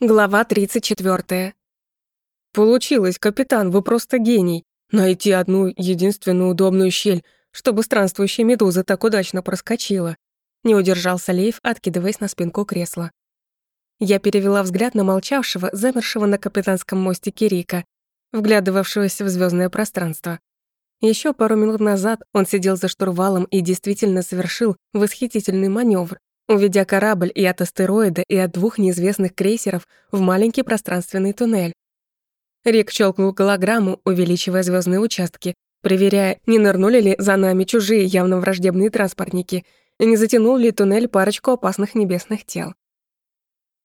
Глава 34. Получилось, капитан, вы просто гений. Найти одну единственную удобную щель, чтобы странствующая медуза так удачно проскочила. Не удержался Лейв, откидываясь на спинку кресла. Я перевела взгляд на молчавшего, замершего на капитанском мостике Рика, вглядывавшегося в звездное пространство. Еще пару минут назад он сидел за штурвалом и действительно совершил восхитительный маневр, уведя корабль и от астероида, и от двух неизвестных крейсеров в маленький пространственный туннель. Рик щелкнул голограмму, увеличивая звездные участки, проверяя, не нырнули ли за нами чужие явно враждебные транспортники, и не затянул ли туннель парочку опасных небесных тел.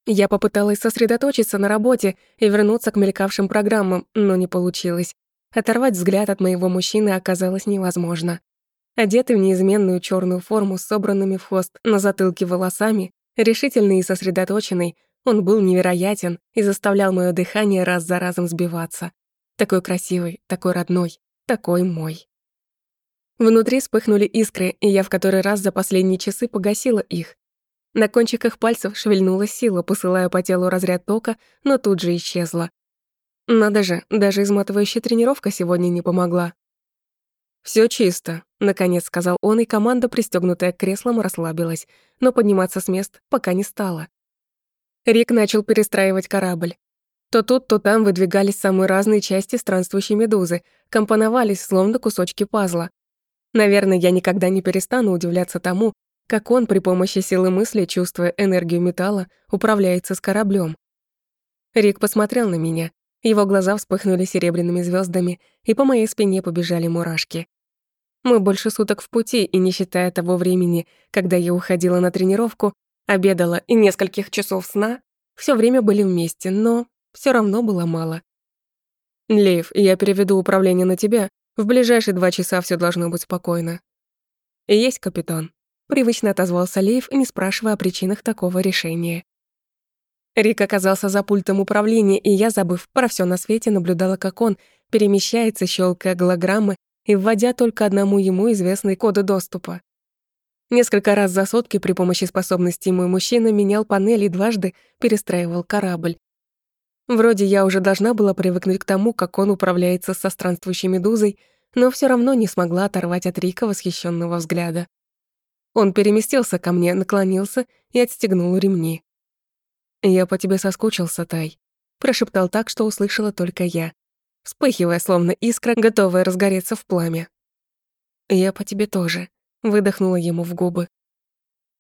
Я попыталась сосредоточиться на работе и вернуться к мелькавшим программам, но не получилось. Оторвать взгляд от моего мужчины оказалось невозможно. Одетый в неизменную черную форму с собранными в хвост на затылке волосами, решительный и сосредоточенный, он был невероятен и заставлял мое дыхание раз за разом сбиваться. Такой красивый, такой родной, такой мой. Внутри вспыхнули искры, и я в который раз за последние часы погасила их. На кончиках пальцев шевельнулась сила, посылая по телу разряд тока, но тут же исчезла. Надо же, даже изматывающая тренировка сегодня не помогла. Все чисто», — наконец сказал он, и команда, пристегнутая к креслам, расслабилась, но подниматься с мест пока не стала. Рик начал перестраивать корабль. То тут, то там выдвигались самые разные части странствующей медузы, компоновались, словно кусочки пазла. Наверное, я никогда не перестану удивляться тому, как он при помощи силы мысли, чувствуя энергию металла, управляется с кораблем. Рик посмотрел на меня. Его глаза вспыхнули серебряными звездами, и по моей спине побежали мурашки. Мы больше суток в пути, и не считая того времени, когда я уходила на тренировку, обедала и нескольких часов сна, все время были вместе, но все равно было мало. «Лейв, я переведу управление на тебя. В ближайшие два часа все должно быть спокойно». «Есть, капитан», — привычно отозвался Лейв, не спрашивая о причинах такого решения. Рик оказался за пультом управления, и я, забыв про все на свете, наблюдала, как он перемещается, щелкая голограммы и вводя только одному ему известные коды доступа. Несколько раз за сутки при помощи способностей мой мужчина менял панели и дважды перестраивал корабль. Вроде я уже должна была привыкнуть к тому, как он управляется со странствующей медузой, но все равно не смогла оторвать от Рика восхищенного взгляда. Он переместился ко мне, наклонился и отстегнул ремни. «Я по тебе соскучился, Тай», — прошептал так, что услышала только я вспыхивая, словно искра, готовая разгореться в пламя. «Я по тебе тоже», — выдохнула ему в губы.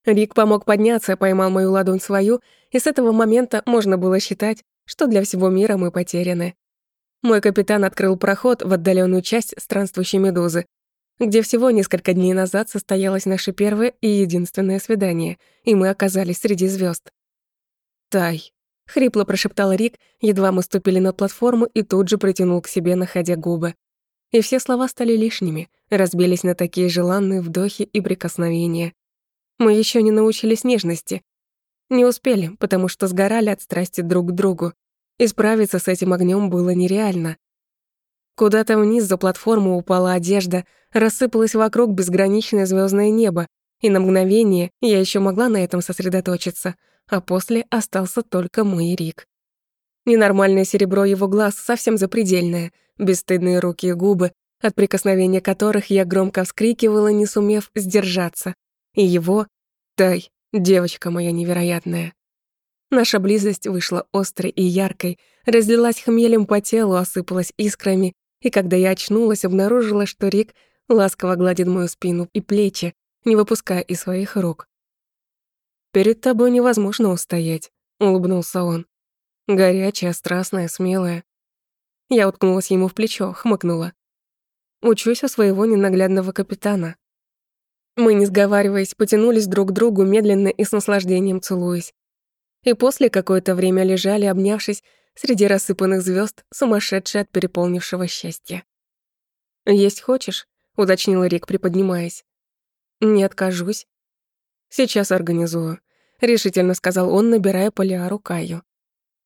Рик помог подняться, поймал мою ладонь свою, и с этого момента можно было считать, что для всего мира мы потеряны. Мой капитан открыл проход в отдаленную часть странствующей медузы, где всего несколько дней назад состоялось наше первое и единственное свидание, и мы оказались среди звезд. «Тай», Хрипло прошептал Рик, едва мы ступили на платформу и тут же притянул к себе, находя губы. И все слова стали лишними, разбились на такие желанные вдохи и прикосновения. Мы еще не научились нежности. Не успели, потому что сгорали от страсти друг к другу. И справиться с этим огнем было нереально. Куда-то вниз за платформу упала одежда, рассыпалось вокруг безграничное звездное небо, и на мгновение я еще могла на этом сосредоточиться — а после остался только мой Рик. Ненормальное серебро его глаз совсем запредельное, бесстыдные руки и губы, от прикосновения которых я громко вскрикивала, не сумев сдержаться. И его... Тай, девочка моя невероятная. Наша близость вышла острой и яркой, разлилась хмелем по телу, осыпалась искрами, и когда я очнулась, обнаружила, что Рик ласково гладит мою спину и плечи, не выпуская из своих рук. «Перед тобой невозможно устоять», — улыбнулся он. Горячая, страстная, смелая. Я уткнулась ему в плечо, хмыкнула. Учусь у своего ненаглядного капитана. Мы, не сговариваясь, потянулись друг к другу, медленно и с наслаждением целуясь. И после какое-то время лежали, обнявшись, среди рассыпанных звезд, сумасшедшие от переполнившего счастья. «Есть хочешь?» — уточнил Рик, приподнимаясь. «Не откажусь», «Сейчас организую», — решительно сказал он, набирая Полиару Каю.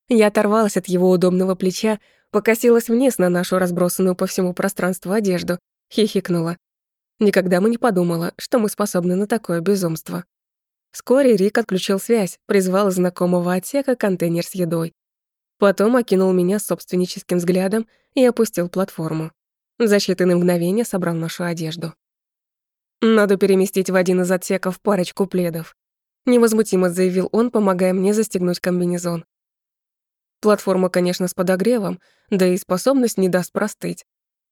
Я оторвалась от его удобного плеча, покосилась вниз на нашу разбросанную по всему пространству одежду, хихикнула. Никогда бы не подумала, что мы способны на такое безумство. Вскоре Рик отключил связь, призвал из знакомого отсека контейнер с едой. Потом окинул меня собственническим взглядом и опустил платформу. За считанные мгновения собрал нашу одежду. «Надо переместить в один из отсеков парочку пледов», невозмутимо заявил он, помогая мне застегнуть комбинезон. Платформа, конечно, с подогревом, да и способность не даст простыть.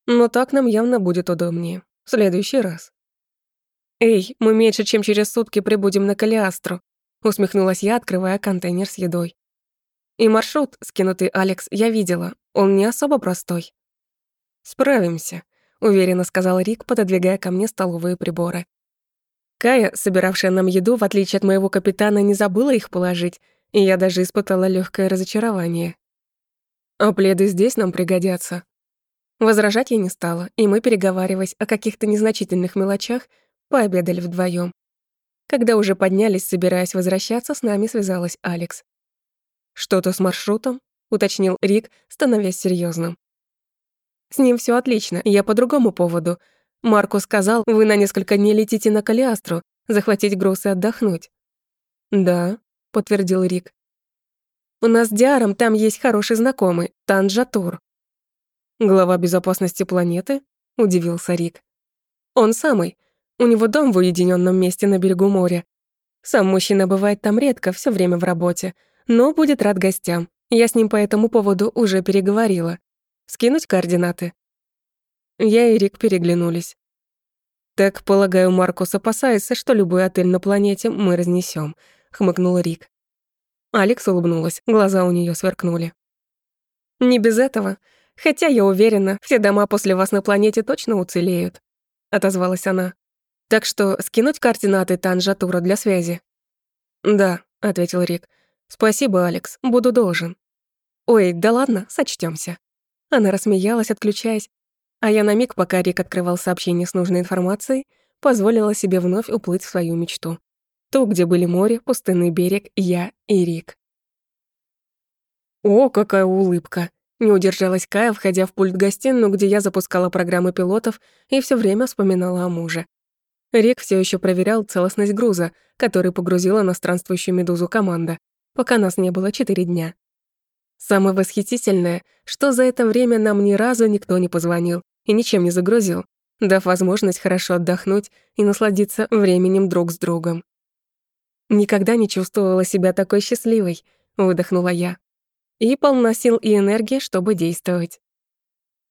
Но так нам явно будет удобнее. В следующий раз. «Эй, мы меньше чем через сутки прибудем на Калиастру», усмехнулась я, открывая контейнер с едой. И маршрут, скинутый Алекс, я видела. Он не особо простой. «Справимся», — уверенно сказал Рик, пододвигая ко мне столовые приборы. Кая, собиравшая нам еду, в отличие от моего капитана, не забыла их положить, и я даже испытала легкое разочарование. А пледы здесь нам пригодятся. Возражать я не стала, и мы, переговариваясь о каких-то незначительных мелочах, пообедали вдвоем. Когда уже поднялись, собираясь возвращаться, с нами связалась Алекс. «Что-то с маршрутом?» — уточнил Рик, становясь серьезным. «С ним все отлично, я по другому поводу. Марку сказал, вы на несколько дней летите на Калиастру, захватить груз и отдохнуть». «Да», подтвердил Рик. У нас с Диаром там есть хороший знакомый, Танджатур. Глава безопасности планеты? Удивился Рик. Он самый. У него дом в уединенном месте на берегу моря. Сам мужчина бывает там редко, все время в работе, но будет рад гостям. Я с ним по этому поводу уже переговорила. Скинуть координаты. Я и Рик переглянулись. Так, полагаю, Маркус опасается, что любой отель на планете мы разнесем хмыкнул Рик. Алекс улыбнулась, глаза у нее сверкнули. Не без этого, хотя я уверена, все дома после вас на планете точно уцелеют, отозвалась она. Так что скинуть координаты Танжатура для связи. Да, ответил Рик. Спасибо, Алекс, буду должен. Ой, да ладно, сочтёмся. Она рассмеялась, отключаясь, а я на миг, пока Рик открывал сообщение с нужной информацией, позволила себе вновь уплыть в свою мечту. То, где были море, пустынный берег, я и Рик. О, какая улыбка! Не удержалась Кая, входя в пульт-гостиную, где я запускала программы пилотов и все время вспоминала о муже. Рик все еще проверял целостность груза, который погрузила на странствующую медузу команда, пока нас не было четыре дня. Самое восхитительное, что за это время нам ни разу никто не позвонил и ничем не загрузил, дав возможность хорошо отдохнуть и насладиться временем друг с другом. Никогда не чувствовала себя такой счастливой, выдохнула я. И полна сил и энергии, чтобы действовать.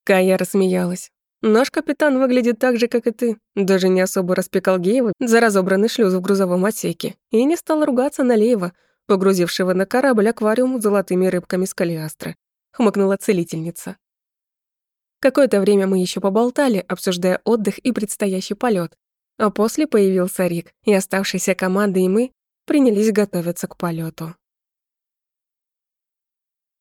Кая рассмеялась. Наш капитан выглядит так же, как и ты. Даже не особо распекал Геева за разобранный шлюз в грузовом отсеке и не стал ругаться на Леева, погрузившего на корабль аквариум с золотыми рыбками с калиастры. Хмыкнула целительница. Какое-то время мы еще поболтали, обсуждая отдых и предстоящий полет, а после появился Рик, и оставшаяся команда и мы принялись готовиться к полету.